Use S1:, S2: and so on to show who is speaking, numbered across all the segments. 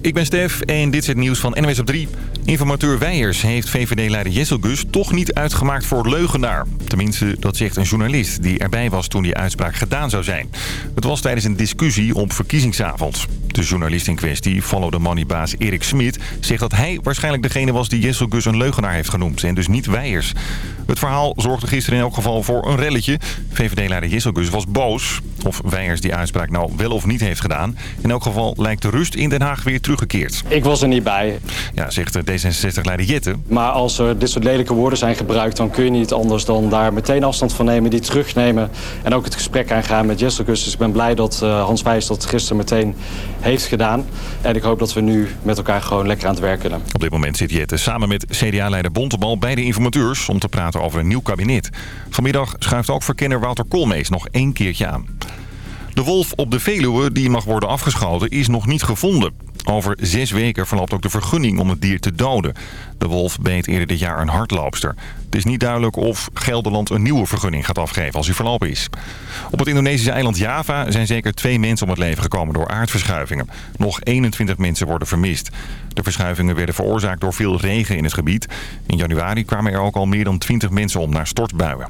S1: Ik ben Stef en dit is het nieuws van NWS op 3. Informateur Weijers heeft VVD-leider Jessel Gus toch niet uitgemaakt voor leugenaar. Tenminste, dat zegt een journalist die erbij was toen die uitspraak gedaan zou zijn. Het was tijdens een discussie op verkiezingsavond. De journalist in kwestie, Follow the Money-baas Erik Smit... zegt dat hij waarschijnlijk degene was die Jessel Gus een leugenaar heeft genoemd... en dus niet Weijers. Het verhaal zorgde gisteren in elk geval voor een relletje. VVD-leider Jessel Gus was boos. Of Weijers die uitspraak nou wel of niet heeft gedaan. In elk geval lijkt de rust in Den Haag weer teruggekeerd.
S2: Ik was er niet bij.
S1: Ja, zegt D66-leider Jette.
S2: Maar als er dit soort lelijke woorden zijn gebruikt... dan kun je niet anders dan daar meteen afstand van nemen, die terugnemen... en ook het gesprek aangaan met Jessel Gus. Dus ik ben blij dat uh, Hans Wijs dat gisteren meteen heeft gedaan. En ik hoop dat we nu met elkaar gewoon lekker aan het werk kunnen.
S1: Op dit moment zit Jette samen met CDA-leider Bontebal bij de informateurs... om te praten over een nieuw kabinet. Vanmiddag schuift ook verkenner Wouter Koolmees nog één keertje aan. De wolf op de Veluwe die mag worden afgeschoten is nog niet gevonden. Over zes weken verloopt ook de vergunning om het dier te doden. De wolf beet eerder dit jaar een hardloopster. Het is niet duidelijk of Gelderland een nieuwe vergunning gaat afgeven als hij verlopen is. Op het Indonesische eiland Java zijn zeker twee mensen om het leven gekomen door aardverschuivingen. Nog 21 mensen worden vermist. De verschuivingen werden veroorzaakt door veel regen in het gebied. In januari kwamen er ook al meer dan 20 mensen om naar stortbuien.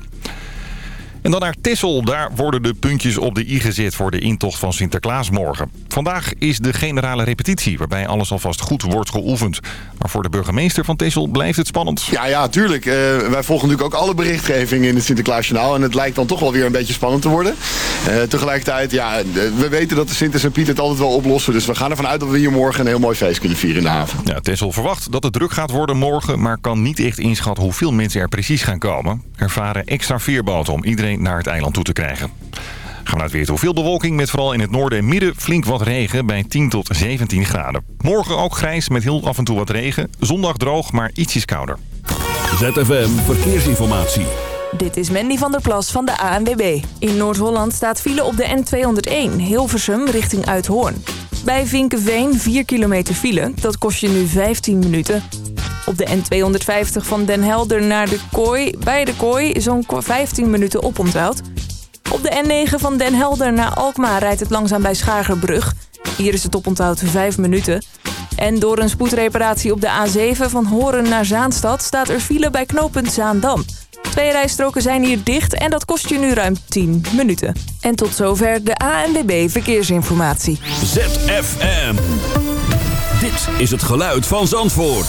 S1: En dan naar Tessel. Daar worden de puntjes op de i gezet voor de intocht van Sinterklaas morgen. Vandaag is de generale repetitie waarbij alles alvast goed wordt geoefend. Maar voor de burgemeester van Tessel blijft het spannend.
S3: Ja, ja, tuurlijk. Uh, wij volgen natuurlijk ook alle berichtgeving in het Sinterklaasjournaal. En het lijkt dan toch wel weer een beetje spannend te worden. Uh, tegelijkertijd, ja, we weten dat de Sinters en Piet het altijd wel oplossen. Dus we gaan ervan uit dat we hier morgen een heel mooi feest kunnen vieren in de haven.
S1: Ja, Tessel verwacht dat het druk gaat worden morgen. Maar kan niet echt inschatten hoeveel mensen er precies gaan komen. Er varen extra veerboten om iedereen naar het eiland toe te krijgen. Gaan we naar het weer toe. Veel bewolking met vooral in het noorden en midden flink wat regen bij 10 tot 17 graden. Morgen ook grijs met heel af en toe wat regen. Zondag droog, maar ietsjes kouder.
S4: ZFM Verkeersinformatie.
S5: Dit is Mandy van der Plas van de ANWB. In Noord-Holland staat file op de N201 Hilversum richting Uithoorn. Bij Vinkenveen 4 kilometer file. Dat kost je nu 15 minuten. Op de N250 van Den Helder naar de Kooi, bij de Kooi, zo'n 15 minuten oponthoud. Op de N9 van Den Helder naar Alkmaar rijdt het langzaam bij Schagerbrug. Hier is het oponthoud 5 minuten. En door een spoedreparatie op de A7 van Horen naar Zaanstad staat er file bij knooppunt Zaandam. Twee rijstroken zijn hier dicht en dat kost je nu ruim 10 minuten. En tot zover de ANWB Verkeersinformatie.
S4: ZFM. Dit is het geluid van Zandvoort.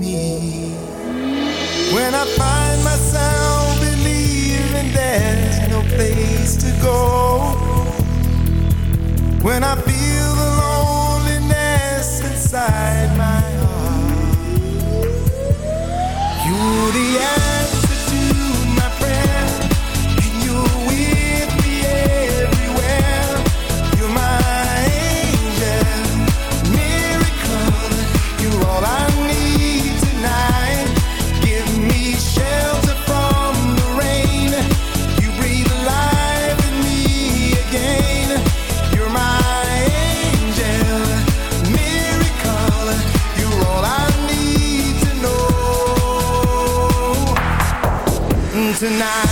S6: me.
S7: When I
S8: find myself believing there's no place to go. When I feel the loneliness inside my heart, you're the answer. tonight.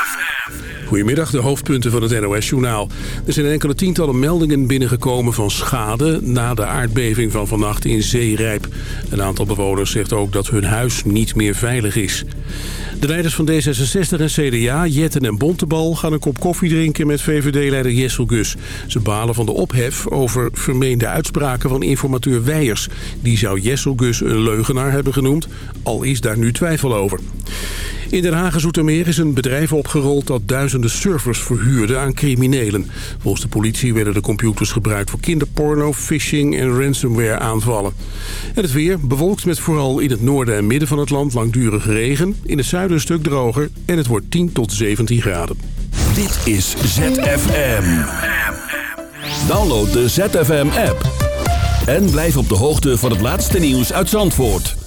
S9: Goedemiddag, de hoofdpunten van het NOS-journaal. Er zijn enkele tientallen meldingen binnengekomen van schade... na de aardbeving van vannacht in Zeerijp. Een aantal bewoners zegt ook dat hun huis niet meer veilig is. De leiders van D66 en CDA, Jetten en Bontebal... gaan een kop koffie drinken met VVD-leider Jessel Gus. Ze balen van de ophef over vermeende uitspraken van informateur Weijers. Die zou Jessel Gus een leugenaar hebben genoemd, al is daar nu twijfel over. In Den Haag en Zoetermeer is een bedrijf opgerold dat duizenden servers verhuurde aan criminelen. Volgens de politie werden de computers gebruikt voor kinderporno, phishing en ransomware aanvallen. En het weer bewolkt met vooral in het noorden en midden van het land langdurige regen. In het zuiden een stuk droger en het wordt 10 tot 17 graden.
S10: Dit is ZFM. Download de ZFM-app. En blijf op de hoogte van het laatste nieuws uit Zandvoort.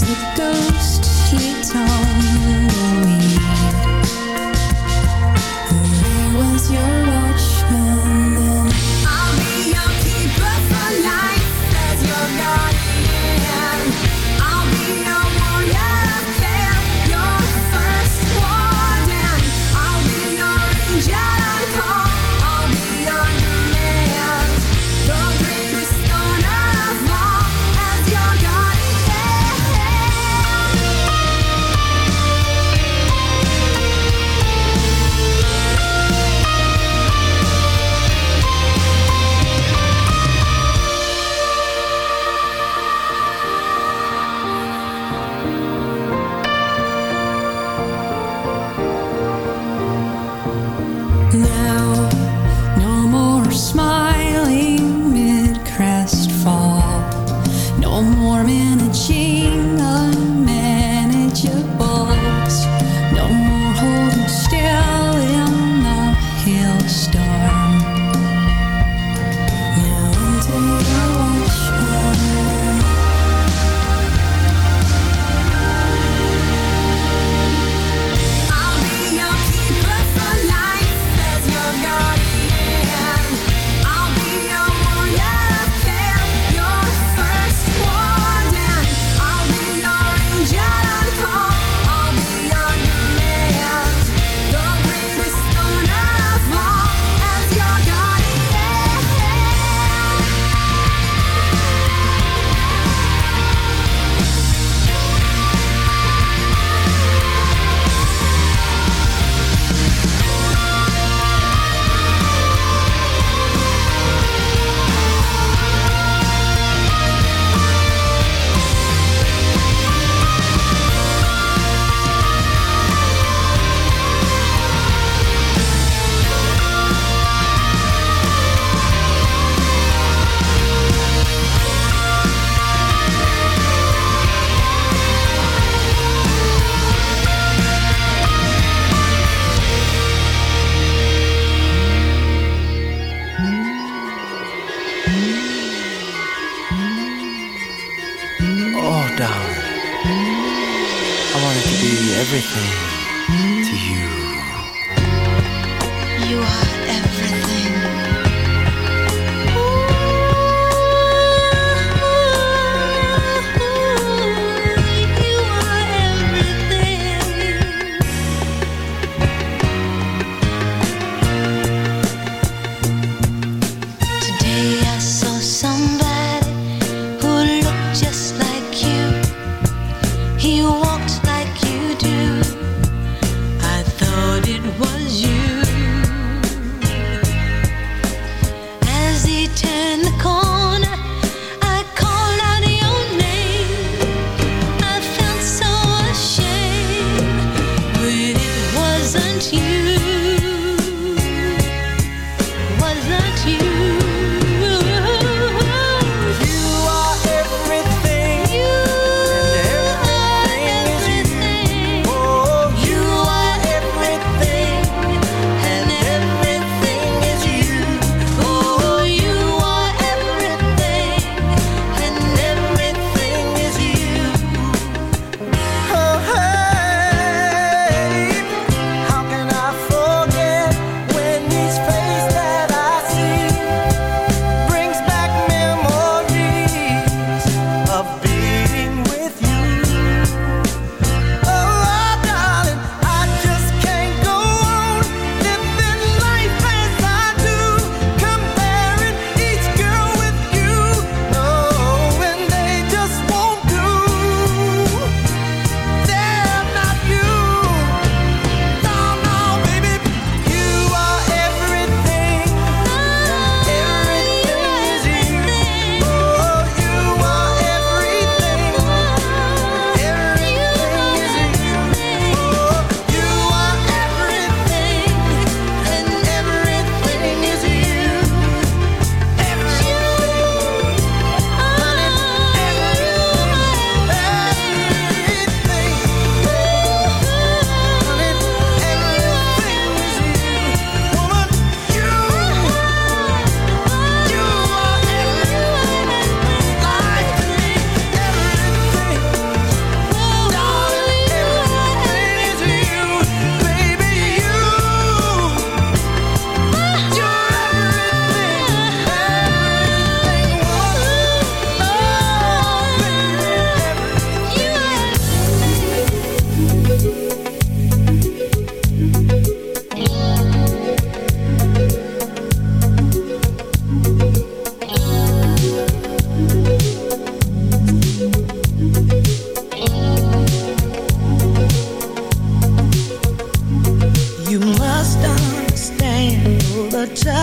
S11: The
S12: ghost he.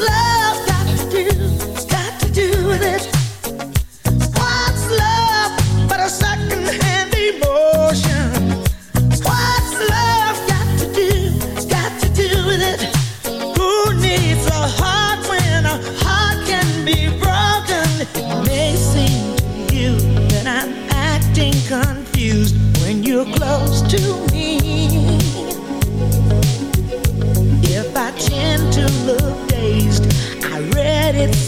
S13: love.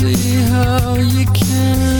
S14: see how you can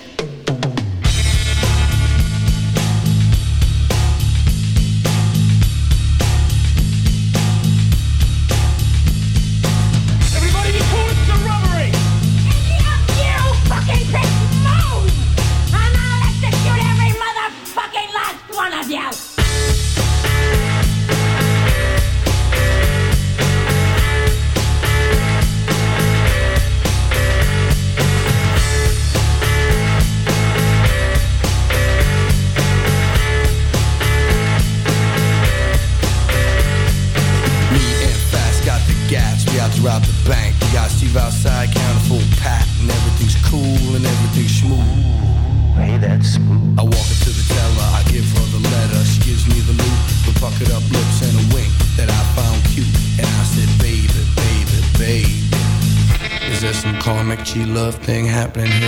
S8: Happening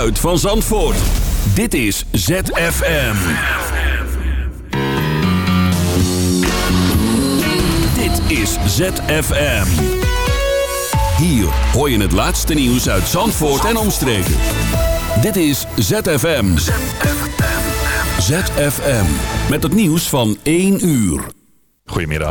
S10: geluid van Zandvoort. Dit is ZFM. Dit is ZFM. Hier hoor je het laatste nieuws uit Zandvoort en omstreken. Dit is ZFM. ZFM. Met het nieuws van 1 uur.
S1: Goedemiddag,